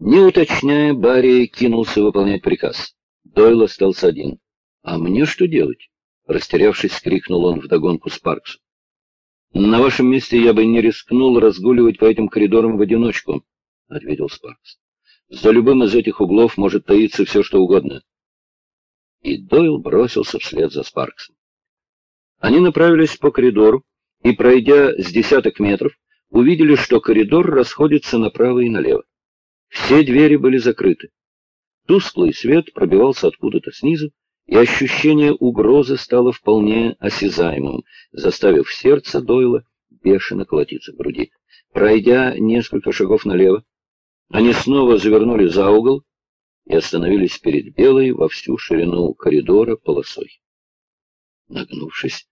Не уточняя, Барри кинулся выполнять приказ. Дойл остался один. «А мне что делать?» — растерявшись, крикнул он вдогонку Спарксу. «На вашем месте я бы не рискнул разгуливать по этим коридорам в одиночку», — ответил Спаркс. «За любым из этих углов может таиться все, что угодно». И Дойл бросился вслед за Спарксом. Они направились по коридору и, пройдя с десяток метров, увидели, что коридор расходится направо и налево. Все двери были закрыты. Тусклый свет пробивался откуда-то снизу, и ощущение угрозы стало вполне осязаемым, заставив сердце Дойла бешено колотиться в груди. Пройдя несколько шагов налево, они снова завернули за угол и остановились перед белой во всю ширину коридора полосой. Нагнувшись,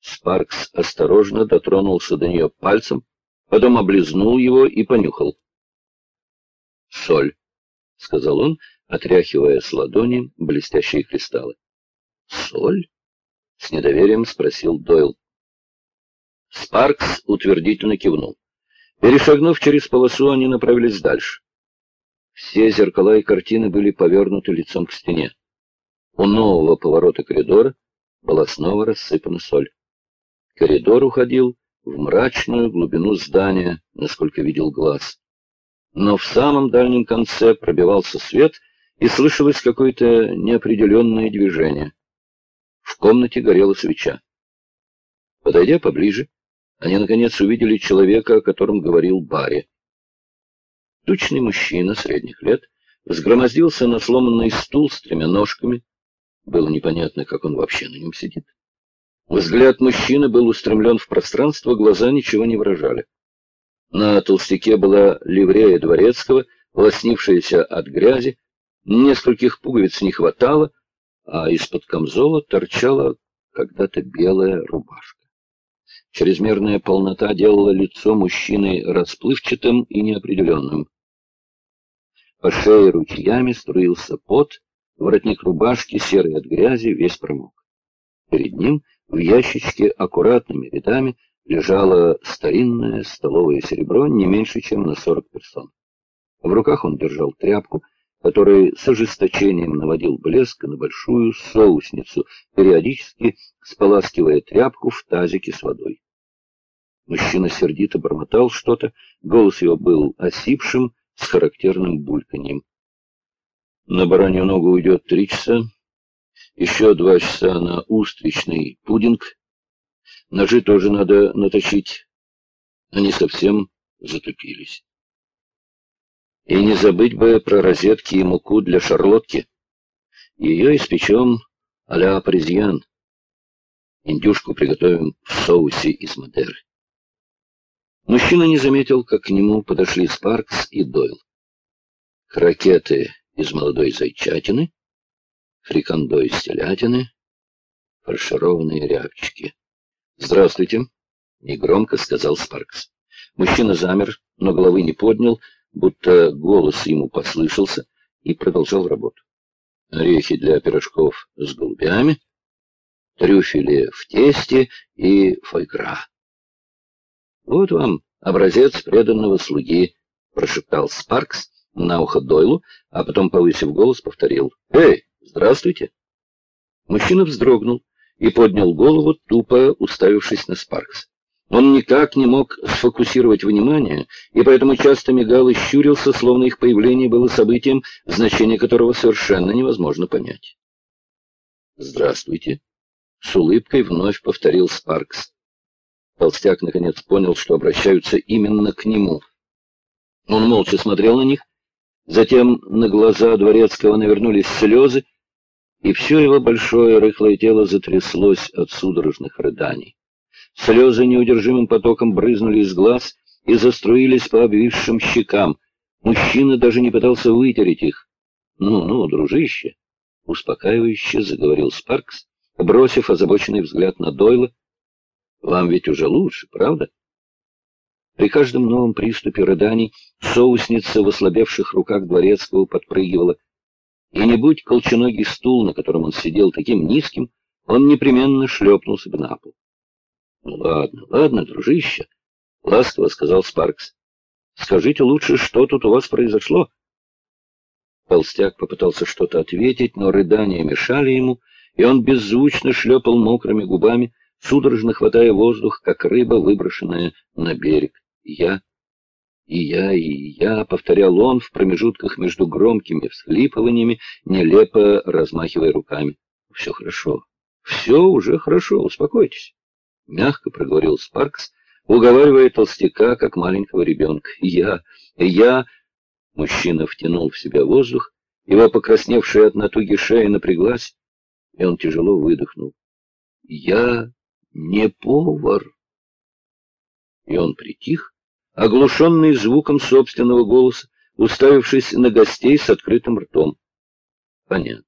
Спаркс осторожно дотронулся до нее пальцем, потом облизнул его и понюхал. «Соль», — сказал он, отряхивая с ладони блестящие кристаллы. «Соль?» — с недоверием спросил Дойл. Спаркс утвердительно кивнул. Перешагнув через полосу, они направились дальше. Все зеркала и картины были повернуты лицом к стене. У нового поворота коридора была снова рассыпана соль. Коридор уходил в мрачную глубину здания, насколько видел глаз. Но в самом дальнем конце пробивался свет, и слышалось какое-то неопределенное движение. В комнате горела свеча. Подойдя поближе, они, наконец, увидели человека, о котором говорил Барри. Тучный мужчина средних лет взгромоздился на сломанный стул с тремя ножками. Было непонятно, как он вообще на нем сидит. Взгляд мужчины был устремлен в пространство, глаза ничего не выражали. На толстяке была ливрея дворецкого, лоснившаяся от грязи, нескольких пуговиц не хватало, а из-под камзола торчала когда-то белая рубашка. Чрезмерная полнота делала лицо мужчины расплывчатым и неопределенным. По шее ручьями струился пот, воротник рубашки, серый от грязи, весь промок. Перед ним в ящичке аккуратными рядами лежало старинное столовое серебро не меньше, чем на 40 персон. В руках он держал тряпку, который с ожесточением наводил блеск на большую соусницу, периодически споласкивая тряпку в тазике с водой. Мужчина сердито бормотал что-то, голос его был осипшим, с характерным бульканьем. На баранью ногу уйдет три часа, еще два часа на устричный пудинг. Ножи тоже надо наточить. Они совсем затупились. И не забыть бы про розетки и муку для шарлотки. Ее испечем а-ля паризьян. Индюшку приготовим в соусе из Мадеры. Мужчина не заметил, как к нему подошли Спаркс и Дойл. Крокеты из молодой зайчатины, фрикандо из телятины, фаршированные рябчики. «Здравствуйте», — негромко сказал Спаркс. Мужчина замер, но головы не поднял, будто голос ему послышался, и продолжал работу. Орехи для пирожков с голубями, трюфели в тесте и фойгра. «Вот вам образец преданного слуги», — прошептал Спаркс на ухо Дойлу, а потом, повысив голос, повторил. «Эй, здравствуйте!» Мужчина вздрогнул и поднял голову, тупо уставившись на Спаркс. Он никак не мог сфокусировать внимание, и поэтому часто мигал и щурился, словно их появление было событием, значение которого совершенно невозможно понять. «Здравствуйте!» — с улыбкой вновь повторил Спаркс. Толстяк наконец понял, что обращаются именно к нему. Он молча смотрел на них, затем на глаза Дворецкого навернулись слезы, и все его большое рыхлое тело затряслось от судорожных рыданий. Слезы неудержимым потоком брызнули из глаз и заструились по обвисшим щекам. Мужчина даже не пытался вытереть их. «Ну-ну, дружище!» — успокаивающе заговорил Спаркс, бросив озабоченный взгляд на Дойла. «Вам ведь уже лучше, правда?» При каждом новом приступе рыданий соусница в ослабевших руках дворецкого подпрыгивала. И не будь колченогий стул, на котором он сидел таким низким, он непременно шлепнулся бы на пол. «Ну ладно, ладно, дружище», — ласково сказал Спаркс. «Скажите лучше, что тут у вас произошло? Толстяк попытался что-то ответить, но рыдания мешали ему, и он беззвучно шлепал мокрыми губами, судорожно хватая воздух, как рыба, выброшенная на берег. Я, и я, и я, — повторял он в промежутках между громкими всхлипываниями, нелепо размахивая руками. Все хорошо, все уже хорошо, успокойтесь, — мягко проговорил Спаркс, уговаривая толстяка, как маленького ребенка. Я, я... Мужчина втянул в себя воздух, его покрасневшая от натуги шея напряглась, и он тяжело выдохнул. «Я не повар!» И он притих, оглушенный звуком собственного голоса, уставившись на гостей с открытым ртом. «Понятно.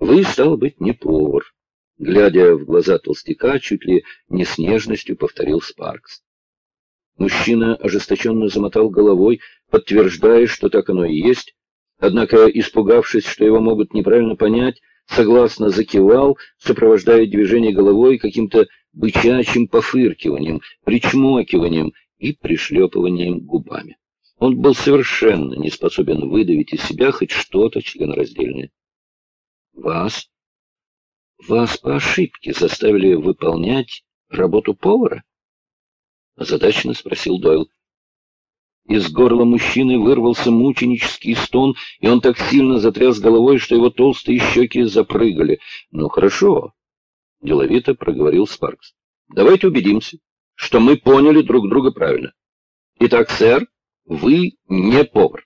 Вы, стало быть, не повар», — глядя в глаза толстяка, чуть ли не с нежностью повторил Спаркс. Мужчина ожесточенно замотал головой, подтверждая, что так оно и есть, однако, испугавшись, что его могут неправильно понять, согласно закивал, сопровождая движение головой каким-то бычачьим пофыркиванием, причмокиванием и пришлепыванием губами. Он был совершенно не способен выдавить из себя хоть что-то членораздельное. «Вас? Вас по ошибке заставили выполнять работу повара?» — озадаченно спросил Дойл. Из горла мужчины вырвался мученический стон, и он так сильно затряс головой, что его толстые щеки запрыгали. «Ну, хорошо», — деловито проговорил Спаркс. «Давайте убедимся, что мы поняли друг друга правильно. Итак, сэр, вы не повар.